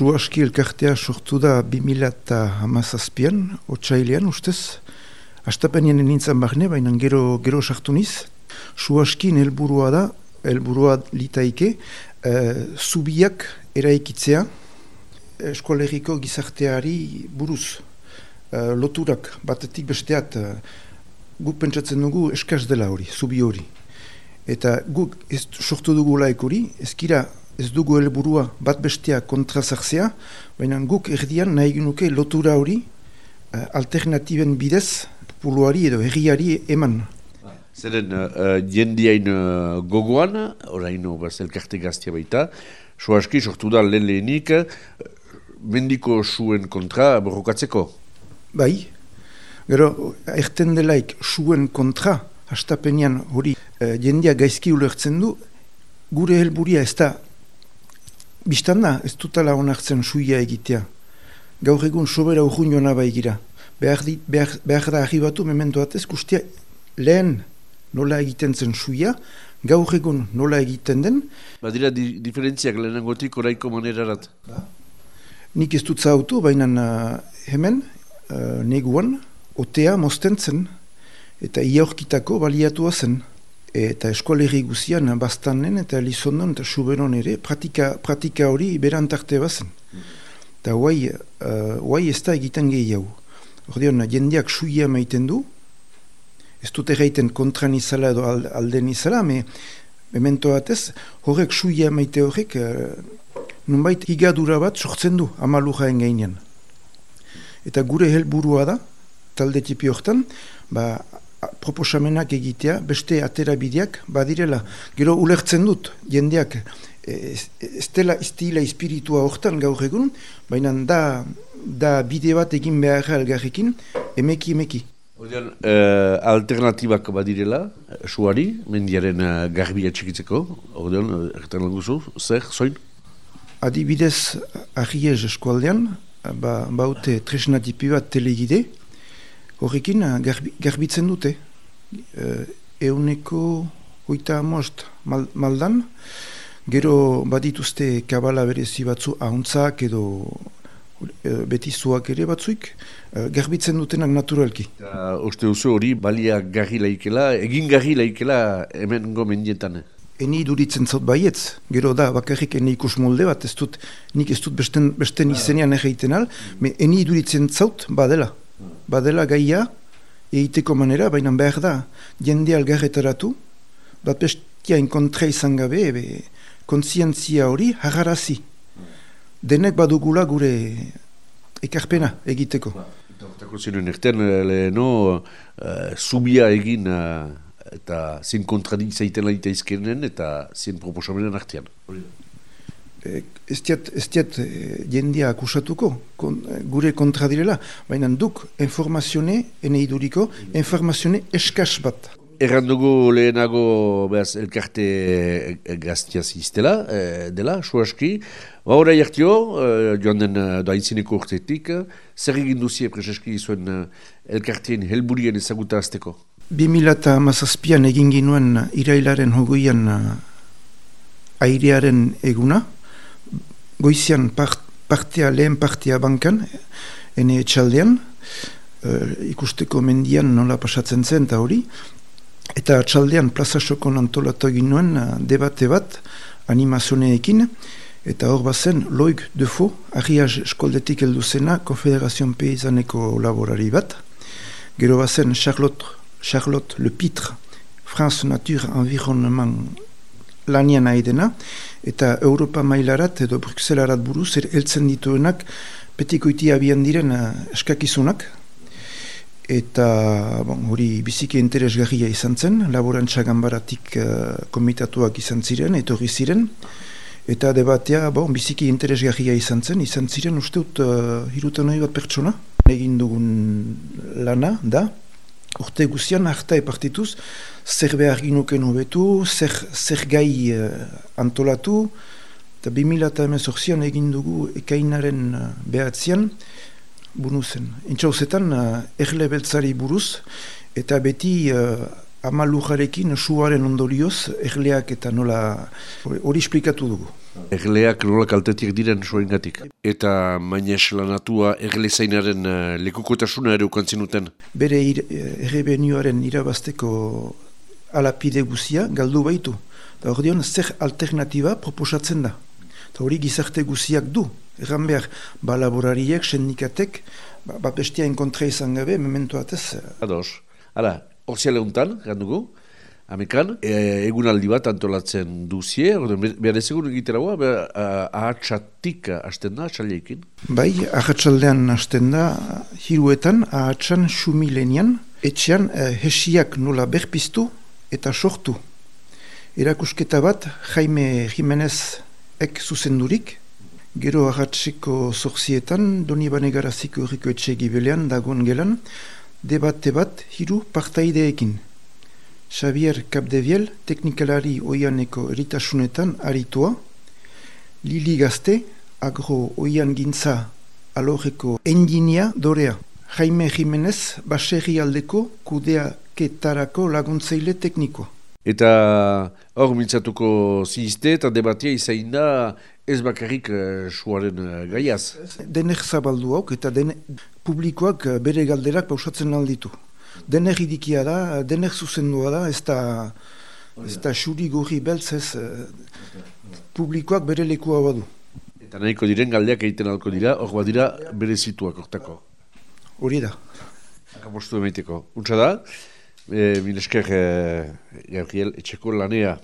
Suaski elkartea sortu da 2008an, otxailean ustez, astapenien nintzen barne, baina gero, gero sartu niz. Suaskin helburua da, helburua litaike, e, zubiak eraikitzea, eskolegiko gizarteari buruz, e, loturak batetik besteat, e, guk pentsatzen dugu eskaz dela hori, zubi hori. Eta guk ez sortu dugu laik hori, ezkira ez dugu helburua bat bestea kontrazartzea, baina guk erdian nahi genuke lotura hori uh, alternatiben bidez populuari edo herriari eman. Zeren, uh, jendiain uh, gogoan, orain obaz elkarte gaztia baita, soaski sortu da lehen lehenik, mendiko suen kontra borrokatzeko? Bai, gero, erten delaik suen kontra, hastapenean hori uh, jendia gaizki ulertzen du, gure helburia ez da Bistan da, ez dutala onartzen suia egitea. Gaur egun sobera urgun joan gira. Behar, di, behar, behar da ahibatu memento atez, guztia lehen nola egiten zen suia, gaur egun nola egiten den. Badira di, diferentziak lehenengotik oraiko manerarat. Ba. Nik ez dut zautu, baina uh, hemen, uh, neguan, otea mostentzen, eta iaurkitako baliatua zen eta eskolegi guzian bastanen eta lizondon eta suberon ere pratika, pratika hori berantarte bazen. Eta guai, uh, ez da egiten gehi hau. Ordeon, jendeak suia maiten du, ez dute gaiten kontran izala edo alden izala, me, memento batez, horrek suia maite horrek, uh, nunbait higadura bat sortzen du amalujaen gainean. Eta gure helburua da, talde tipi hortan, ba, proposamenak egitea, beste atera bideak, badirela, gero ulertzen dut, jendeak, e, ez dela iztila espiritua hortan gaur egun, baina da, da bide bat egin behar algarrekin, emeki emeki. Odean, uh, alternatibak badirela, suari, mendiaren uh, garbia txikitzeko, odean, erretan languzu, zer, zoin? Adibidez, ahiez eskualdean, ba, baute tresna tipi bat telegide, horrekin eh, garbi, garbitzen dute. Uh, euneko hoita most mal, maldan, gero badituzte kabala berezi batzu ahontzak edo uh, betizuak ere batzuik, garbitzen dutenak naturalki. Uh, uste duzu hori balia garri laikela, egin garri laikela hemen gomendietan. Eni duritzen zaut baietz, gero da, bakarrik eni ikus molde bat, ez dut, nik ez dut besten, besten izenean egiten al, me eni duritzen zaut badela badela gaia egiteko manera, baina behar da jende algarretaratu, bat bestia inkontra izan gabe, ebe, kontzientzia hori harrarazi. Denek badugula gure ekarpena egiteko. Hortako ziren erten, eh, leheno, uh, subia egin uh, eta zin kontradik zaiten laita izkenen eta zin proposamenen artean. Eh, ez diat eh, jendia akusatuko, eh, gure kontra direla, baina duk informazione, ene iduriko, informazione eskaz bat. Errandugu lehenago behaz elkarte gaztiaz iztela, dela, suaski. Baura jartio, joan den doaintzineko urtetik, zer egin duzie prezeski zuen elkartien helburien ezaguta azteko? 2000 egin ginuen irailaren hoguian airearen eguna, goizian part, partea, lehen partea bankan, ene etxaldean, uh, ikusteko mendian nola pasatzen zen eta hori, eta txaldean plaza sokon antolatu egin nuen uh, debate bat animazioneekin, eta hor bazen Loik Defo, Arriaz eskoldetik heldu zena, Konfederazion Peizaneko laborari bat, gero bazen Charlotte, Charlotte Le Pitre, France Nature Environnement lanian aidena, eta Europa mailarat edo Bruxelarat buruz er heltzen dituenak petikoiti abian diren uh, eskakizunak. Eta bon, hori biziki interesgarria izan zen laborantza gambaratik uh, komitatuak izan ziren etorri ziren. Eta debatea bon, biziki interesgarria izan zen izan ziren usteut uh, hirutan bat pertsona egin dugun lana da urte guzian harta epartituz, zer behar ginuken hobetu, zer, zer gai uh, antolatu, eta 2008an egin dugu ekainaren uh, behatzean, bunu zen. Intxauzetan, uh, erle beltzari buruz, eta beti uh, amalujarekin suaren ondorioz, erleak eta nola hori esplikatu dugu. Erleak nola kaltetik diren soengatik. Eta mainez lanatua erle zainaren uh, lekukotasuna ere ukantzen duten. Bere ir, errebenioaren irabazteko alapide guzia galdu baitu. Da hor dion, zer alternatiba proposatzen da. Eta hori gizarte guziak du. Erran behar, ba laborariek, sendikatek, ba, ba bestia enkontra izan gabe, memento atez. Ados. Hala, orziale untan, gandugu, amekan, e, egunaldi bat antolatzen duzie, behar ez egun egitera goa, ahatsatik hasten da, atxaleekin? Bai, ahatsaldean hasten da, hiruetan, ahatsan xumilenian, etxean eh, hesiak nola berpiztu eta sortu. Erakusketa bat, Jaime Jimenez ek zuzendurik, gero ahatsiko zorzietan, doni bane garaziko erriko etxe gibelean, dagoen gelan, debate bat hiru partaideekin. Xavier Capdeviel, teknikalari oianeko eritasunetan aritua, Lili Gazte, agro oian gintza alorreko enginia dorea. Jaime Jimenez, baserri aldeko kudea ketarako laguntzaile teknikoa. Eta hor mintzatuko zizte eta debatia izain da ez bakarrik uh, suaren uh, gaiaz. Denek zabaldu hauk eta den, publikoak uh, bere galderak pausatzen alditu. Denek idikia da, denek zuzendua da, ez da, ez da xuri gorri beltz ez publikoak bere lekua badu. Eta nahiko diren galdeak egiten alko dira, hor badira bere zituak ortako. Hori da. Akapostu emaiteko. Untsa da, e, minesker e, Gabriel, etxeko lanea